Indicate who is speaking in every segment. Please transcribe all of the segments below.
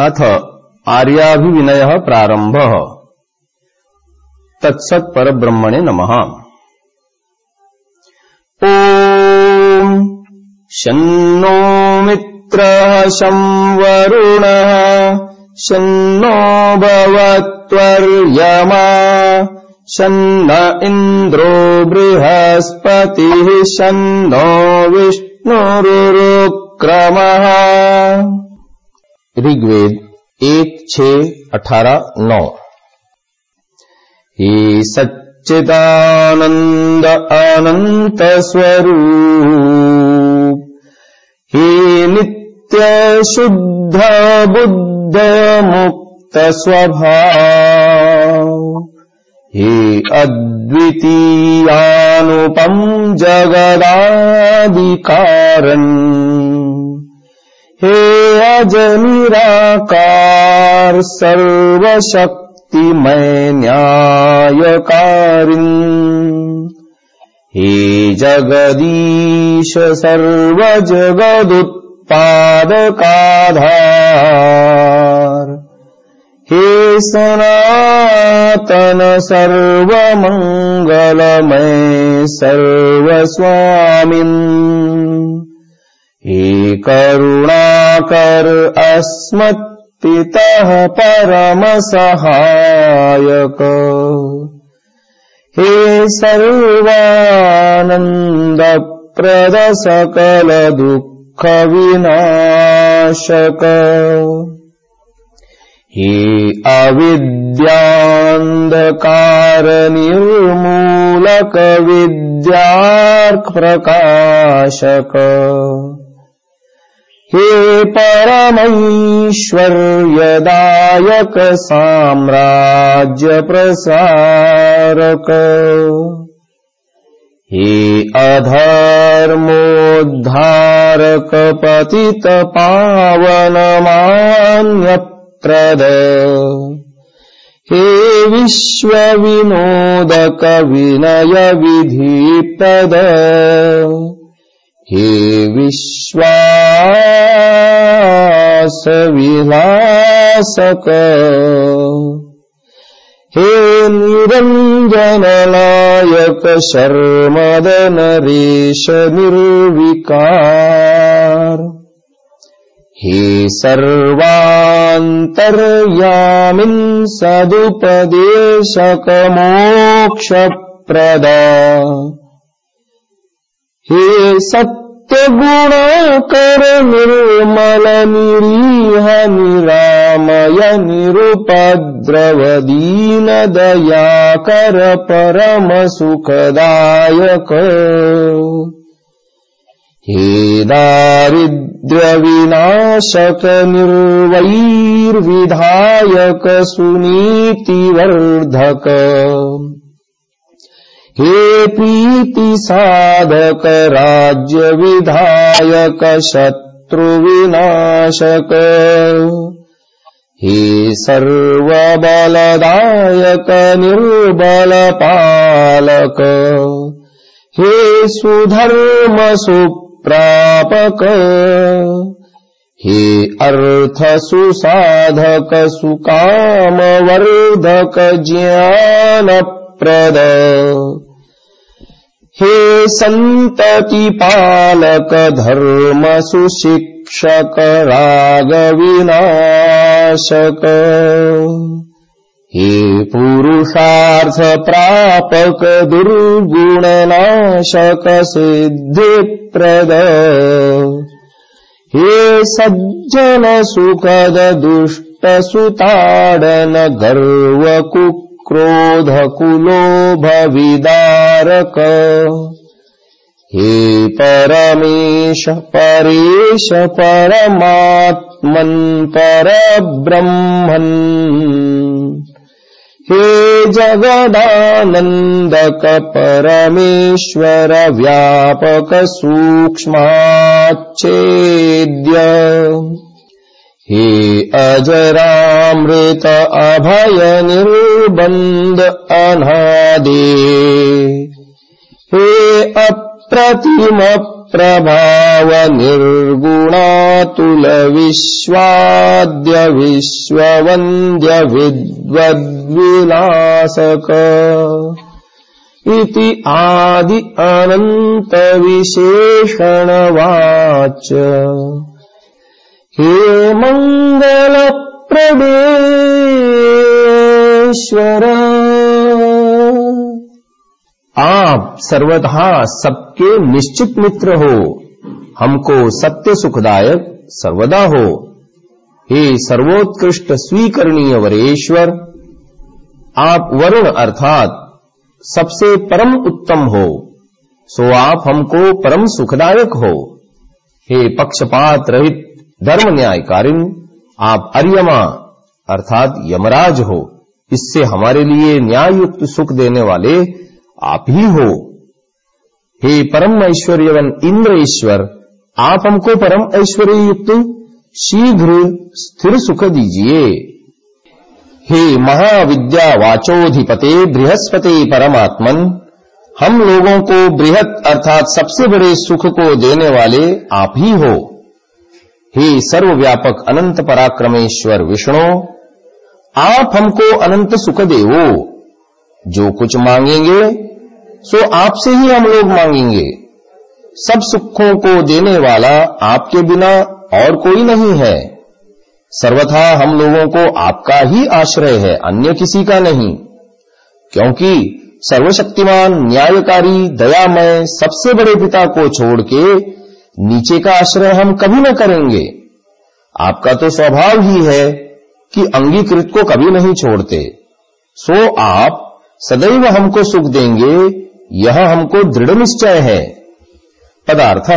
Speaker 1: अथ आर्याभिविनयः प्रारम्भः। तत्सत्परब्रह्मणे नमः। ॐ शन्नो मित्रः शं वरुणः शन्नो भवत्वर्यमा शन्न इन्द्रो बृहस्पतिः शन्नो विष्णुरुक्रमः ऋग्वेद एक छ अठारह नौ। हे सच्चिदानन्द अनन्त स्वरूप हे नित्य शुद्ध बुद्ध मुक्त स्वभाव हे अद्वितीयानुपम जगदादिकारन् हे अजनिराकार सर्वशक्तिमय न्यायकारिन् हे जगदीश सर्वजगदुत्पादकाधार। हे सनातन सर्वमङ्गलमय सर्वस्वामिन् हे करुणाकर अस्मत्पितः परमसहायक। हे सर्वानन्दप्रद सकलदुःखविनाशक हे अविद्यान्धकारनिर्मूलक विद्यार्प्रकाशक हे परमैश्वर्यदायक साम्राज्यप्रसारक। हे अधर्मोद्धारक पतितपावनमान्यप्रद हे विश्वविनोदक विनयविधिप्रद हे विश्वासविलासक। हे निरञ्जननायक शर्मदनरेश निर्विकार। हे सर्वान्तर्यामिन् सदुपदेशकमोक्षप्रदा हे सत्यगुणाकर निर्मल निरीह निरामय निरुपद्रव दीन दयाकर परम सुखदायक हे दारिद्र्यविनाशक निर्वैर्विधायक सुनीतिवर्धक हे प्रीतिसाधक राज्यविधायक शत्रुविनाशक हे सर्वबलदायक निर्बलपालक हे सुधर्म सुप्रापक। हे अर्थसुसाधक सुकामवर्धक ज्ञानप्रद हे सन्ततिपालक धर्म सुशिक्षक रागविनाशक हे पुरुषार्थ प्रापक दुर्गुणनाशक सिद्धिप्रद। हे सज्जन सुखद दुष्ट सुताडन गर्व क्रोध कुलोभ विदारक हे परमेश परेश परमात्मन् परब्रह्मन् हे जगदानन्दक परमेश्वर व्यापक सूक्ष्माच्छेद्य हे अजरामृत अभय निर्बन्ध अनादे। हे अप्रतिम प्रभावनिर्गुणातुलविश्वाद्य विश्ववन्द्य विद्वद्विलासक। इति आदि अनन्तविशेषणवाच हे मङ्गलप्रदेश्वर
Speaker 2: आप सर्वथा सबके निश्चित मित्र हो। हमको सत्य सुखदायक सर्वदा हो। हे सर्वोत्कृष्ट स्वीकरणीय वरेश्वर, आप वरुण अर्थात सबसे परम उत्तम हो। सो आप हमको परम सुखदायक हो। हे पक्षपात रहित धर्म न्यायकारिण आप अर्यमा, अर्थात यमराज हो, इससे हमारे लिए न्याय युक्त सुख देने वाले आप ही हो। हे परम ऐश्वर्यवन इंद्र ईश्वर, आप हमको परम ऐश्वर्य युक्त शीघ्र स्थिर सुख दीजिए। हे महाविद्या वाचोधिपते बृहस्पति परमात्मन, हम लोगों को बृहत अर्थात सबसे बड़े सुख को देने वाले आप ही हो। हे सर्वव्यापक अनंत पराक्रमेश्वर विष्णु, आप हमको अनंत सुख देवो। जो कुछ मांगेंगे, सो आपसे ही हम लोग मांगेंगे। सब सुखों को देने वाला आपके बिना और कोई नहीं है। सर्वथा हम लोगों को आपका ही आश्रय है, अन्य किसी का नहीं। क्योंकि सर्वशक्तिमान, न्यायकारी, दयामय, सबसे बड़े पिता को छोड़ के नीचे का आश्रय हम कभी न करेंगे। आपका तो स्वभाव ही है कि अंगीकृत को कभी नहीं छोड़ते। सो आप सदैव हमको सुख देंगे, यह हमको दृढ़ निश्चय है। पदार्थ।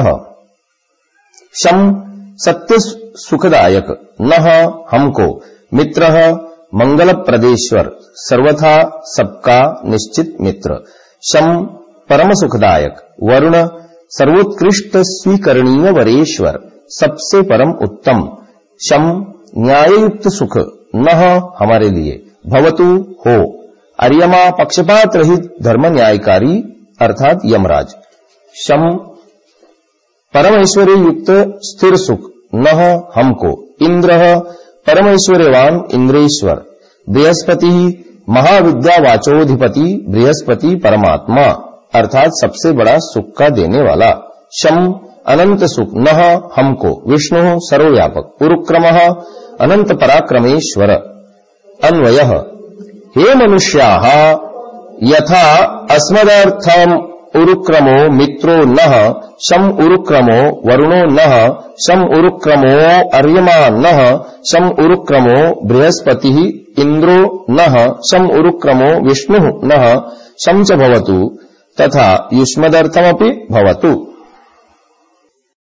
Speaker 2: शम सत्य सुखदायक। न हमको। मित्र मंगल प्रदेश्वर सर्वथा सबका निश्चित मित्र। शम परम सुखदायक। वरुण सर्वोत्कृष्ट स्वीकरणीय वरेश्वर सबसे परम उत्तम शम न्यायुक्त सुख न हमारे लिए। भवतु हो। अर्यमा पक्षपात रहित धर्म न्यायकारी, अर्थात यमराज। शम परमेश्वरी युक्त स्थिर सुख, न हमको। इंद्र परमेश्वरवान इंद्रेश्वर। बृहस्पति महाविद्यावाचोधिपति, बृहस्पति परमात्मा। अर्थात सबसे बड़ा सुख का देने वाला। शम अनंत सुख न हमको, विष्णु सर्वव्यापक उरुक्रम अनंत पराक्रमेश्वर। अन्वय, हे मनुष्या, यथा अस्मदर्थम उरुक्रमो मित्रो न शम उरुक्रमो वरुणो न शम उरुक्रमो अर्यमा न शम उरुक्रमो बृहस्पति इंद्रो न शम उरुक्रमो विष्णु न शम च भवतु तथा युष्मदर्थमपि भवतु।